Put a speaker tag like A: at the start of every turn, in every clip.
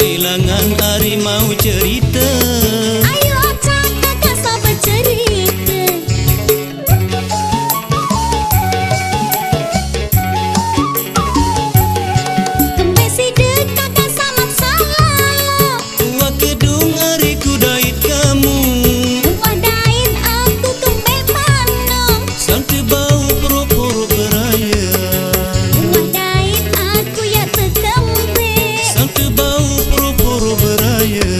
A: Kailangan harimau cerita. you.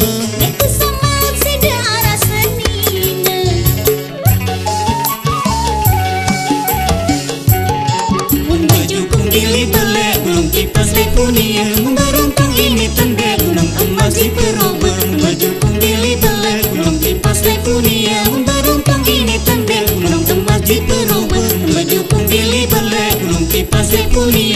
B: atas deponia Beruntung ini tenggelam emas di perobang Maju pembeli
A: belek belum
B: timpas deponia Beruntung ini tenggelam
A: emas di Maju pembeli belek belum timpas deponia